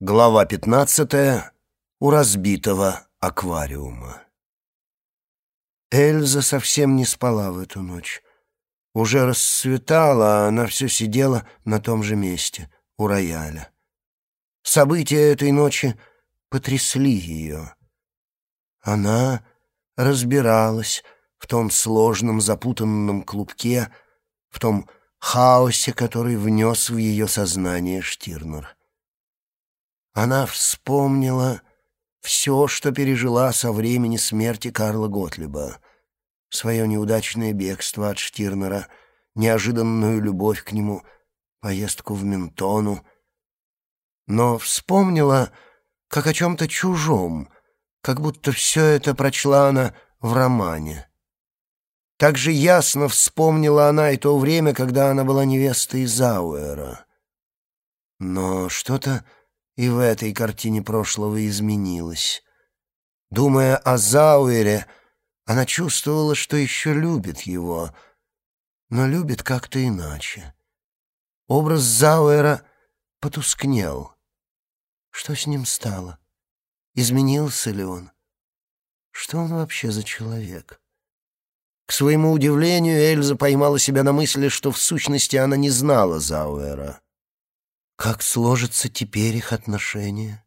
Глава пятнадцатая. У разбитого аквариума. Эльза совсем не спала в эту ночь. Уже расцветало, а она все сидела на том же месте, у рояля. События этой ночи потрясли ее. Она разбиралась в том сложном запутанном клубке, в том хаосе, который внес в ее сознание Штирнер. Она вспомнила все, что пережила со времени смерти Карла Готлиба. Свое неудачное бегство от Штирнера, неожиданную любовь к нему, поездку в Ментону. Но вспомнила, как о чем-то чужом, как будто все это прочла она в романе. Так же ясно вспомнила она и то время, когда она была невестой Зауэра. Но что-то и в этой картине прошлого изменилось. Думая о Зауэре, она чувствовала, что еще любит его, но любит как-то иначе. Образ Зауэра потускнел. Что с ним стало? Изменился ли он? Что он вообще за человек? К своему удивлению, Эльза поймала себя на мысли, что в сущности она не знала Зауэра. Как сложатся теперь их отношения?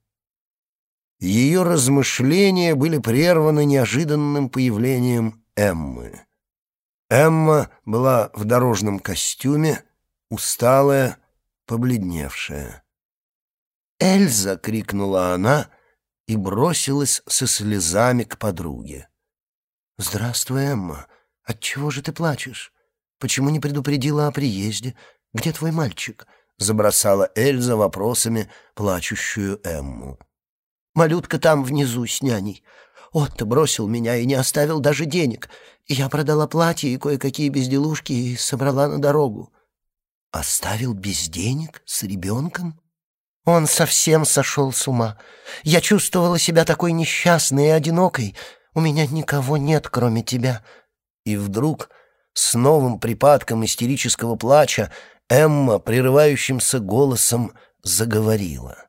Ее размышления были прерваны неожиданным появлением Эммы. Эмма была в дорожном костюме, усталая, побледневшая. «Эльза!» — крикнула она и бросилась со слезами к подруге. «Здравствуй, Эмма. Отчего же ты плачешь? Почему не предупредила о приезде? Где твой мальчик?» Забросала Эльза вопросами плачущую Эмму. «Малютка там внизу с няней. Отто бросил меня и не оставил даже денег. Я продала платье и кое-какие безделушки и собрала на дорогу». «Оставил без денег? С ребенком?» Он совсем сошел с ума. Я чувствовала себя такой несчастной и одинокой. У меня никого нет, кроме тебя. И вдруг, с новым припадком истерического плача, Эмма прерывающимся голосом заговорила.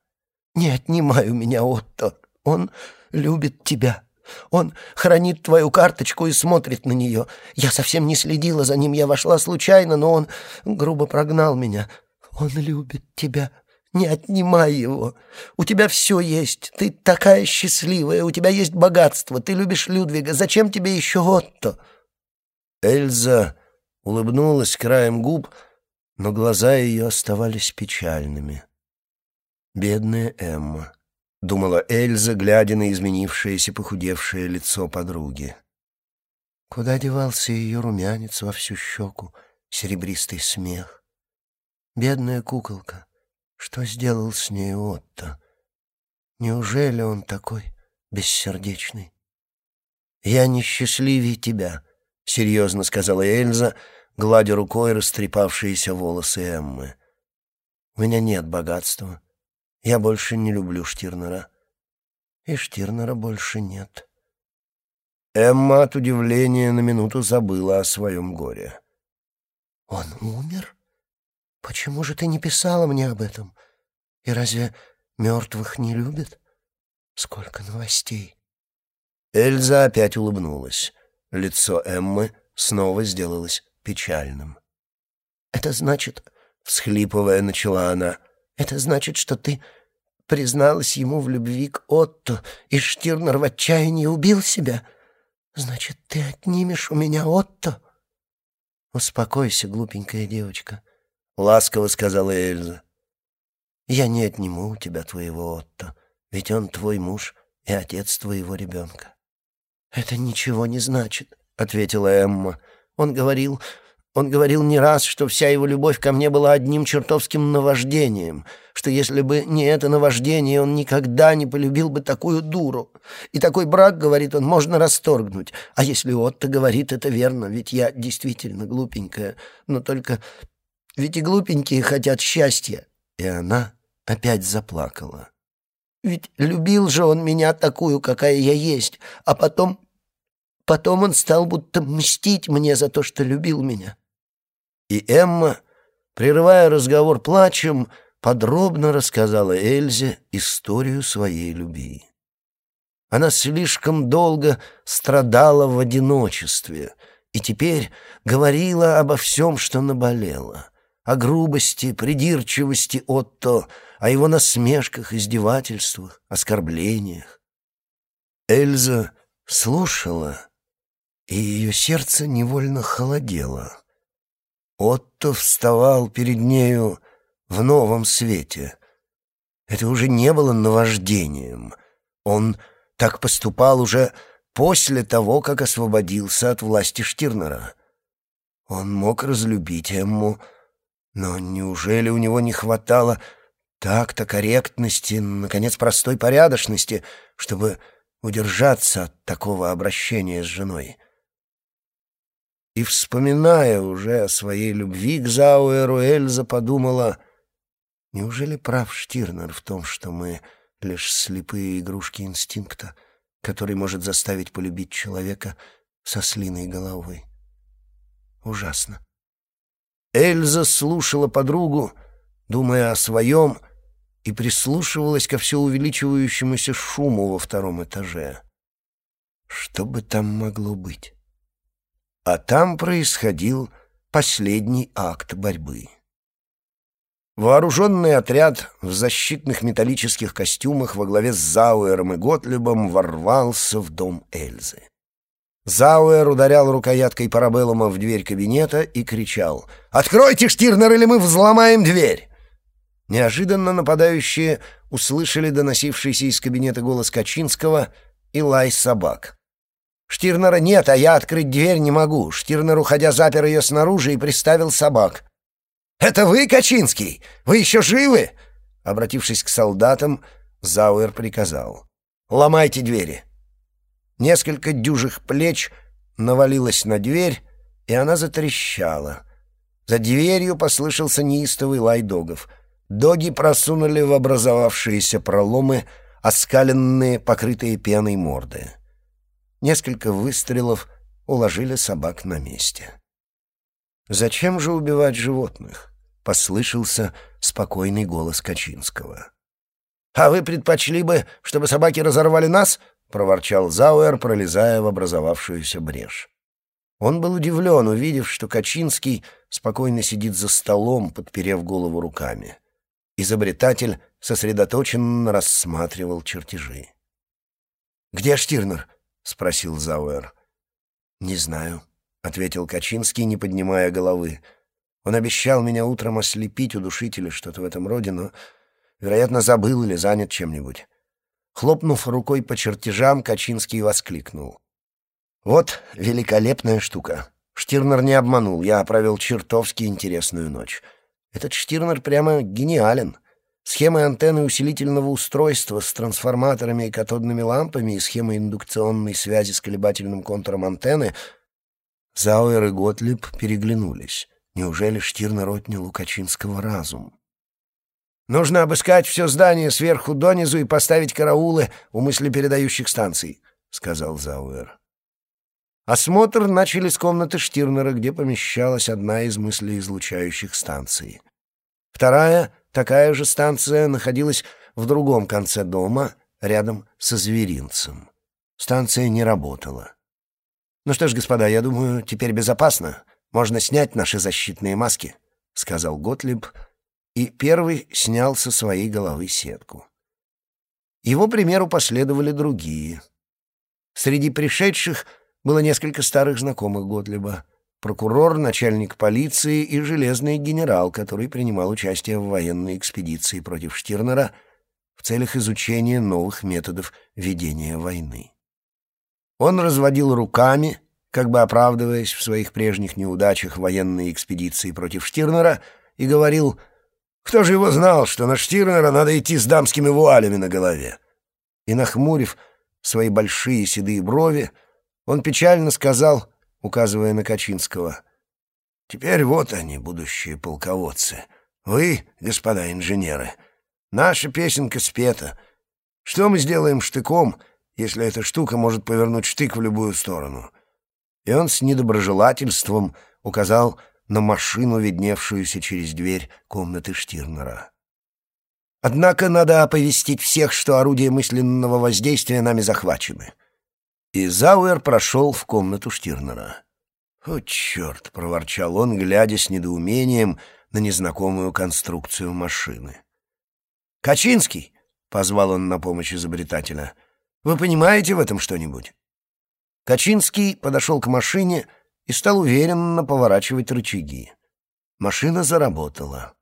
«Не отнимай у меня Отто. Он любит тебя. Он хранит твою карточку и смотрит на нее. Я совсем не следила за ним. Я вошла случайно, но он грубо прогнал меня. Он любит тебя. Не отнимай его. У тебя все есть. Ты такая счастливая. У тебя есть богатство. Ты любишь Людвига. Зачем тебе еще Отто?» Эльза улыбнулась краем губ, — но глаза ее оставались печальными. «Бедная Эмма», — думала Эльза, глядя на изменившееся похудевшее лицо подруги. Куда девался ее румянец во всю щеку, серебристый смех? Бедная куколка, что сделал с ней Отто? Неужели он такой бессердечный? «Я несчастливее тебя», — серьезно сказала Эльза, — гладя рукой растрепавшиеся волосы Эммы. «У меня нет богатства. Я больше не люблю Штирнера. И Штирнера больше нет». Эмма от удивления на минуту забыла о своем горе. «Он умер? Почему же ты не писала мне об этом? И разве мертвых не любят? Сколько новостей!» Эльза опять улыбнулась. Лицо Эммы снова сделалось печальным. «Это значит...» — всхлипывая, начала она. «Это значит, что ты призналась ему в любви к Отто, и Штирнер в отчаянии убил себя? Значит, ты отнимешь у меня Отто?» «Успокойся, глупенькая девочка», — ласково сказала Эльза. «Я не отниму у тебя твоего Отто, ведь он твой муж и отец твоего ребенка». «Это ничего не значит», — ответила Эмма. Он говорил, он говорил не раз, что вся его любовь ко мне была одним чертовским наваждением, что если бы не это наваждение, он никогда не полюбил бы такую дуру. И такой брак, говорит он, можно расторгнуть. А если Отто говорит это верно, ведь я действительно глупенькая, но только ведь и глупенькие хотят счастья. И она опять заплакала. Ведь любил же он меня такую, какая я есть, а потом Потом он стал будто мстить мне за то, что любил меня. И Эмма, прерывая разговор плачем, подробно рассказала Эльзе историю своей любви. Она слишком долго страдала в одиночестве и теперь говорила обо всем, что наболело. О грубости, придирчивости Отто, о его насмешках, издевательствах, оскорблениях. Эльза слушала, и ее сердце невольно холодело. Отто вставал перед нею в новом свете. Это уже не было наваждением. Он так поступал уже после того, как освободился от власти Штирнера. Он мог разлюбить Эмму, но неужели у него не хватало такта, корректности, наконец, простой порядочности, чтобы удержаться от такого обращения с женой? И, вспоминая уже о своей любви к Зауэру, Эльза подумала, неужели прав Штирнер в том, что мы лишь слепые игрушки инстинкта, который может заставить полюбить человека со слиной головой. Ужасно. Эльза слушала подругу, думая о своем, и прислушивалась ко все увеличивающемуся шуму во втором этаже. Что бы там могло быть? А там происходил последний акт борьбы. Вооруженный отряд в защитных металлических костюмах во главе с Зауэром и Готлюбом ворвался в дом Эльзы. Зауэр ударял рукояткой парабеллума в дверь кабинета и кричал «Откройте, Штирнер, или мы взломаем дверь!» Неожиданно нападающие услышали доносившийся из кабинета голос Качинского и лай собак. «Штирнера нет, а я открыть дверь не могу». Штирнер, уходя, запер ее снаружи и приставил собак. «Это вы, Качинский? Вы еще живы?» Обратившись к солдатам, Зауэр приказал. «Ломайте двери». Несколько дюжих плеч навалилось на дверь, и она затрещала. За дверью послышался неистовый лай догов. Доги просунули в образовавшиеся проломы оскаленные, покрытые пеной морды. Несколько выстрелов уложили собак на месте. Зачем же убивать животных? — послышался спокойный голос Качинского. «А вы предпочли бы, чтобы собаки разорвали нас?» — проворчал Зауэр, пролезая в образовавшуюся брешь. Он был удивлен, увидев, что Качинский спокойно сидит за столом, подперев голову руками. Изобретатель сосредоточенно рассматривал чертежи. «Где Штирнер?» — спросил Зауэр. «Не знаю», — ответил Качинский, не поднимая головы. Он обещал меня утром ослепить, удушить или что-то в этом роде, но, вероятно, забыл или занят чем-нибудь. Хлопнув рукой по чертежам, Качинский воскликнул. «Вот великолепная штука. Штирнер не обманул, я провел чертовски интересную ночь. Этот Штирнер прямо гениален. Схемы антенны усилительного устройства с трансформаторами и катодными лампами и схемы индукционной связи с колебательным контуром антенны Зауэр и Готлиб переглянулись. Неужели Штирнер отнял у разум? «Нужно обыскать все здание сверху донизу и поставить караулы у мыслепередающих станций», — сказал Зауэр. Осмотр начали с комнаты Штирнера, где помещалась одна из мыслеизлучающих станций. Вторая, такая же станция, находилась в другом конце дома, рядом со зверинцем. Станция не работала. «Ну что ж, господа, я думаю, теперь безопасно. Можно снять наши защитные маски», — сказал Готлиб, и первый снял со своей головы сетку. Его примеру последовали другие. Среди пришедших было несколько старых знакомых Готлиба. Прокурор, начальник полиции и железный генерал, который принимал участие в военной экспедиции против Штирнера в целях изучения новых методов ведения войны. Он разводил руками, как бы оправдываясь в своих прежних неудачах военной экспедиции против Штирнера, и говорил, «Кто же его знал, что на Штирнера надо идти с дамскими вуалями на голове?» И, нахмурив свои большие седые брови, он печально сказал, указывая на Качинского, «Теперь вот они, будущие полководцы. Вы, господа инженеры, наша песенка спета. Что мы сделаем штыком, если эта штука может повернуть штык в любую сторону?» и он с недоброжелательством указал на машину, видневшуюся через дверь комнаты Штирнера. Однако надо оповестить всех, что орудия мысленного воздействия нами захвачены». И Зауэр прошел в комнату Штирнера. «О, черт!» — проворчал он, глядя с недоумением на незнакомую конструкцию машины. «Качинский!» — позвал он на помощь изобретателя. «Вы понимаете в этом что-нибудь?» Качинский подошел к машине и стал уверенно поворачивать рычаги. Машина заработала.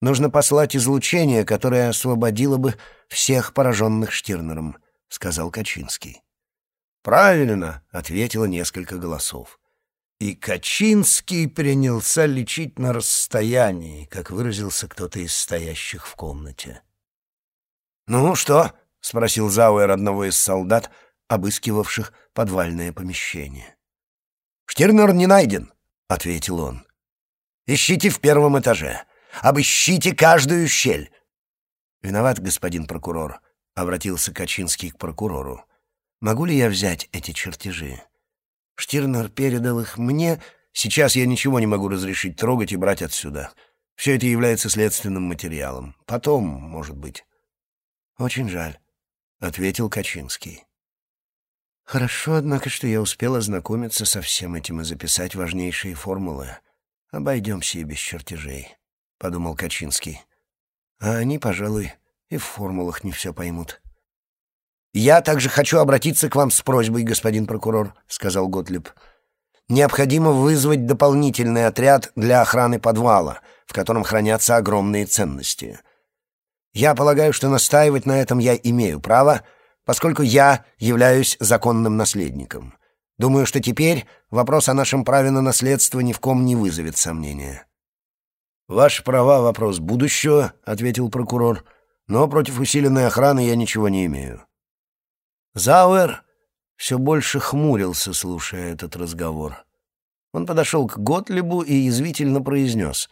«Нужно послать излучение, которое освободило бы всех пораженных Штирнером», — сказал Качинский. «Правильно», — ответило несколько голосов. И Качинский принялся лечить на расстоянии, как выразился кто-то из стоящих в комнате. «Ну что?» — спросил Зауэр одного из солдат, обыскивавших подвальное помещение. «Штирнер не найден», — ответил он. «Ищите в первом этаже. Обыщите каждую щель». «Виноват, господин прокурор», — обратился Качинский к прокурору. «Могу ли я взять эти чертежи?» Штирнер передал их мне. Сейчас я ничего не могу разрешить трогать и брать отсюда. Все это является следственным материалом. Потом, может быть. Очень жаль, — ответил Качинский. Хорошо, однако, что я успел ознакомиться со всем этим и записать важнейшие формулы. Обойдемся и без чертежей, — подумал Качинский. А они, пожалуй, и в формулах не все поймут. «Я также хочу обратиться к вам с просьбой, господин прокурор», — сказал Готлиб. «Необходимо вызвать дополнительный отряд для охраны подвала, в котором хранятся огромные ценности. Я полагаю, что настаивать на этом я имею право, поскольку я являюсь законным наследником. Думаю, что теперь вопрос о нашем праве на наследство ни в ком не вызовет сомнения». «Ваши права — вопрос будущего», — ответил прокурор, «но против усиленной охраны я ничего не имею». Зауэр все больше хмурился, слушая этот разговор. Он подошел к Готлибу и язвительно произнес.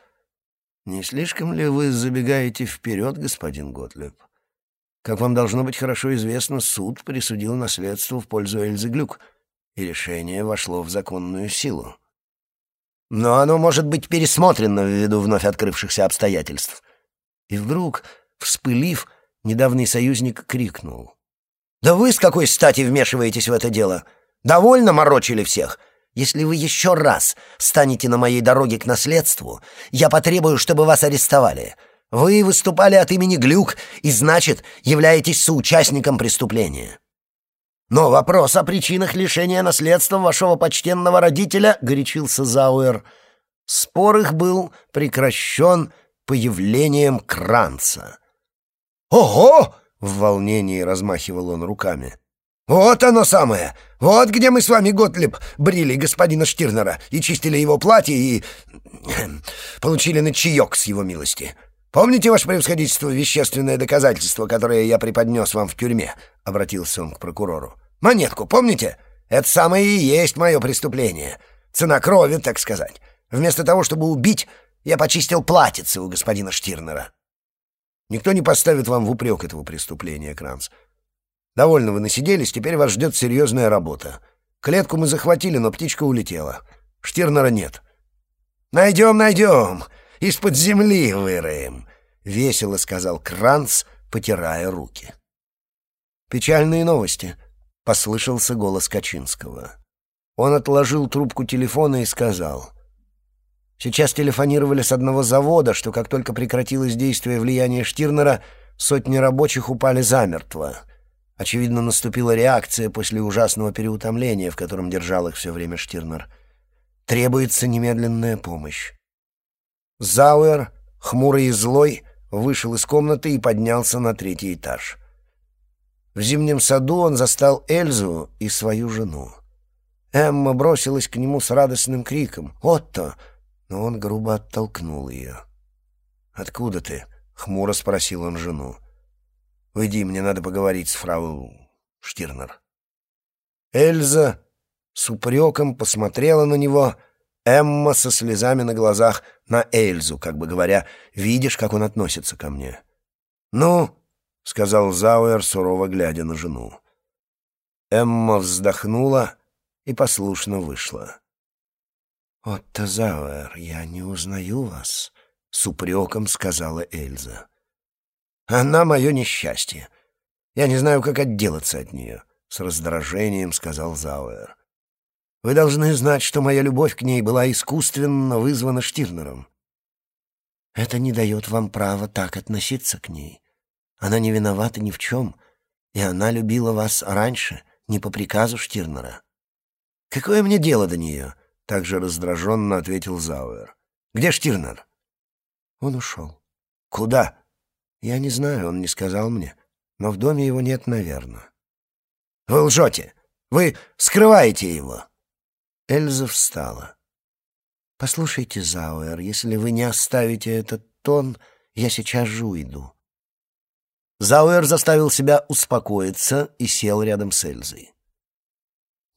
«Не слишком ли вы забегаете вперед, господин Готлиб? Как вам должно быть хорошо известно, суд присудил наследство в пользу Эльзы Глюк, и решение вошло в законную силу. Но оно может быть пересмотрено ввиду вновь открывшихся обстоятельств». И вдруг, вспылив, недавний союзник крикнул. «Да вы с какой стати вмешиваетесь в это дело? Довольно морочили всех. Если вы еще раз станете на моей дороге к наследству, я потребую, чтобы вас арестовали. Вы выступали от имени Глюк и, значит, являетесь соучастником преступления». «Но вопрос о причинах лишения наследства вашего почтенного родителя», — горячился Зауэр, — спор их был прекращен появлением Кранца. «Ого!» В волнении размахивал он руками. «Вот оно самое! Вот где мы с вами, Готлиб, брили господина Штирнера и чистили его платье и... получили на чаек с его милости. Помните, ваше превосходительство, вещественное доказательство, которое я преподнес вам в тюрьме?» — обратился он к прокурору. «Монетку, помните? Это самое и есть мое преступление. Цена крови, так сказать. Вместо того, чтобы убить, я почистил платьице у господина Штирнера». Никто не поставит вам в упрек этого преступления, Кранц. Довольно вы насиделись, теперь вас ждет серьезная работа. Клетку мы захватили, но птичка улетела. Штирнера нет. «Найдем, найдем! Из-под земли выроем!» — весело сказал Кранц, потирая руки. «Печальные новости», — послышался голос Качинского. Он отложил трубку телефона и сказал — Сейчас телефонировали с одного завода, что как только прекратилось действие влияния Штирнера, сотни рабочих упали замертво. Очевидно, наступила реакция после ужасного переутомления, в котором держал их все время Штирнер. Требуется немедленная помощь. Зауэр, хмурый и злой, вышел из комнаты и поднялся на третий этаж. В зимнем саду он застал Эльзу и свою жену. Эмма бросилась к нему с радостным криком «Отто!» Он грубо оттолкнул ее. «Откуда ты?» — хмуро спросил он жену. «Уйди, мне надо поговорить с фрау Штирнер». Эльза с упреком посмотрела на него, Эмма со слезами на глазах на Эльзу, как бы говоря, «Видишь, как он относится ко мне?» «Ну?» — сказал Зауэр, сурово глядя на жену. Эмма вздохнула и послушно вышла. «Отто Зауэр, я не узнаю вас», — с упреком сказала Эльза. Она мое несчастье. Я не знаю, как отделаться от нее», — с раздражением сказал Зауэр. «Вы должны знать, что моя любовь к ней была искусственно вызвана Штирнером. Это не дает вам права так относиться к ней. Она не виновата ни в чем, и она любила вас раньше, не по приказу Штирнера». «Какое мне дело до нее?» — также раздраженно ответил Зауэр. «Где Штирнер?» Он ушел. «Куда?» «Я не знаю, он не сказал мне, но в доме его нет, наверное». «Вы лжете! Вы скрываете его!» Эльза встала. «Послушайте, Зауэр, если вы не оставите этот тон, я сейчас же уйду». Зауэр заставил себя успокоиться и сел рядом с Эльзой.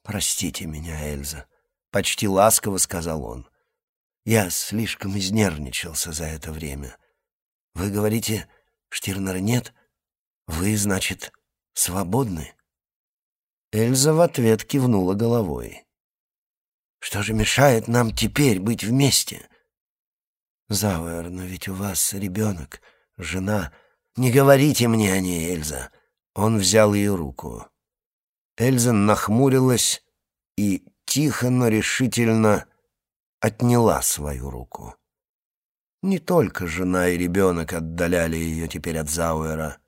«Простите меня, Эльза», — почти ласково сказал он. «Я слишком изнервничался за это время. Вы говорите, Штирнера нет? Вы, значит, свободны?» Эльза в ответ кивнула головой. «Что же мешает нам теперь быть вместе?» «Зауэр, но ведь у вас ребенок, жена. Не говорите мне о ней, Эльза». Он взял ее руку. Эльза нахмурилась и тихо, но решительно отняла свою руку. Не только жена и ребенок отдаляли ее теперь от Зауэра.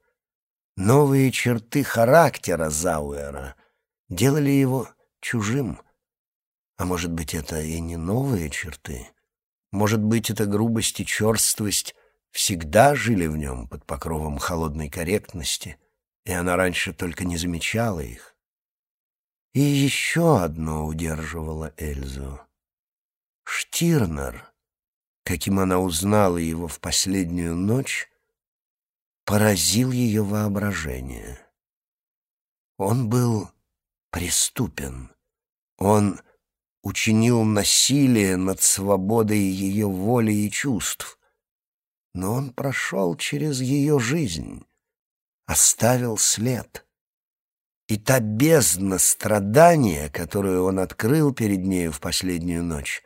Новые черты характера Зауэра делали его чужим. А может быть, это и не новые черты? Может быть, эта грубость и черствость всегда жили в нем под покровом холодной корректности, и она раньше только не замечала их? И еще одно удерживало Эльзу. Штирнер, каким она узнала его в последнюю ночь, поразил ее воображение. Он был преступен. Он учинил насилие над свободой ее воли и чувств. Но он прошел через ее жизнь, оставил след — и та бездна страдания, которую он открыл перед нею в последнюю ночь,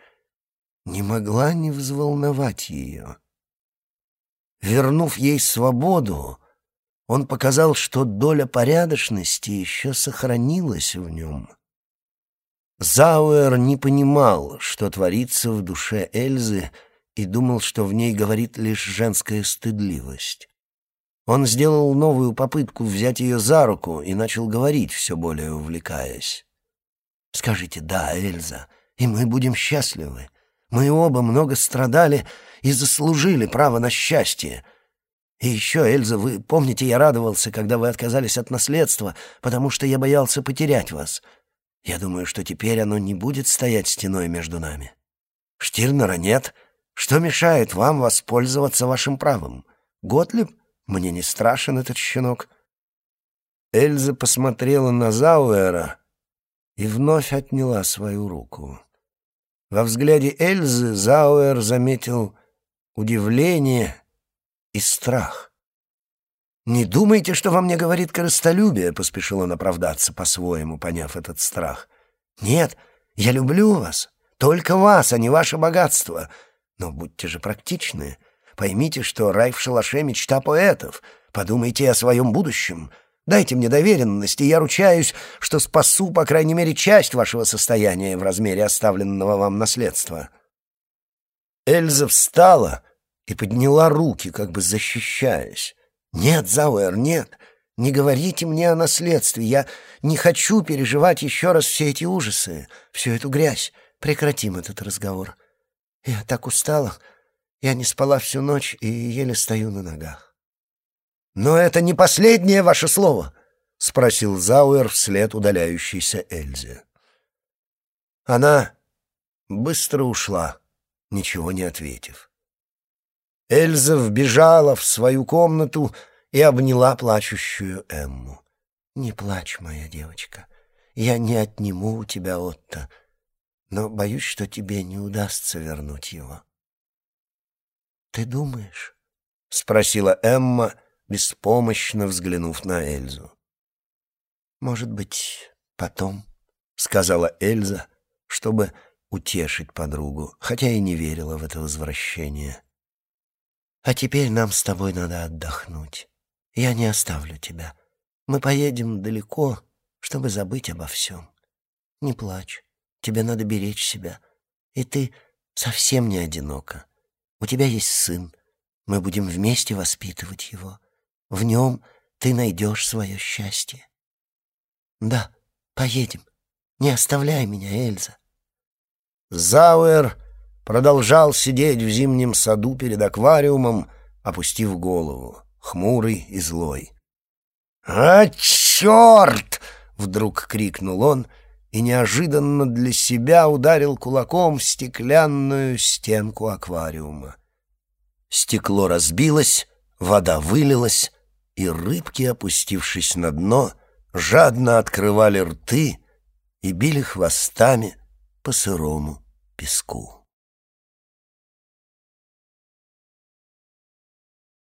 не могла не взволновать ее. Вернув ей свободу, он показал, что доля порядочности еще сохранилась в нем. Зауэр не понимал, что творится в душе Эльзы, и думал, что в ней говорит лишь женская стыдливость. Он сделал новую попытку взять ее за руку и начал говорить, все более увлекаясь. «Скажите «да», Эльза, и мы будем счастливы. Мы оба много страдали и заслужили право на счастье. И еще, Эльза, вы помните, я радовался, когда вы отказались от наследства, потому что я боялся потерять вас. Я думаю, что теперь оно не будет стоять стеной между нами. Штирнера нет. Что мешает вам воспользоваться вашим правом? Готлиб?» Мне не страшен этот щенок. Эльза посмотрела на Зауэра и вновь отняла свою руку. Во взгляде Эльзы Зауэр заметил удивление и страх. «Не думайте, что во мне говорит корыстолюбие», — поспешил он оправдаться по-своему, поняв этот страх. «Нет, я люблю вас, только вас, а не ваше богатство. Но будьте же практичны. Поймите, что рай в шалаше — мечта поэтов. Подумайте о своем будущем. Дайте мне доверенность, и я ручаюсь, что спасу, по крайней мере, часть вашего состояния в размере оставленного вам наследства». Эльза встала и подняла руки, как бы защищаясь. «Нет, Зауэр, нет, не говорите мне о наследстве. Я не хочу переживать еще раз все эти ужасы, всю эту грязь. Прекратим этот разговор. Я так устала». Я не спала всю ночь и еле стою на ногах. «Но это не последнее ваше слово?» — спросил Зауэр вслед удаляющейся Эльзе. Она быстро ушла, ничего не ответив. Эльза вбежала в свою комнату и обняла плачущую Эмму. «Не плачь, моя девочка, я не отниму у тебя Отто, но боюсь, что тебе не удастся вернуть его». «Ты думаешь?» — спросила Эмма, беспомощно взглянув на Эльзу. «Может быть, потом», — сказала Эльза, чтобы утешить подругу, хотя и не верила в это возвращение. «А теперь нам с тобой надо отдохнуть. Я не оставлю тебя. Мы поедем далеко, чтобы забыть обо всем. Не плачь. Тебе надо беречь себя. И ты совсем не одинока. У тебя есть сын. Мы будем вместе воспитывать его. В нем ты найдешь свое счастье. Да, поедем. Не оставляй меня, Эльза. Зауэр продолжал сидеть в зимнем саду перед аквариумом, опустив голову, хмурый и злой. «А, черт!» — вдруг крикнул он и неожиданно для себя ударил кулаком в стеклянную стенку аквариума. Стекло разбилось, вода вылилась, и рыбки, опустившись на дно, жадно открывали рты и били хвостами по сырому песку.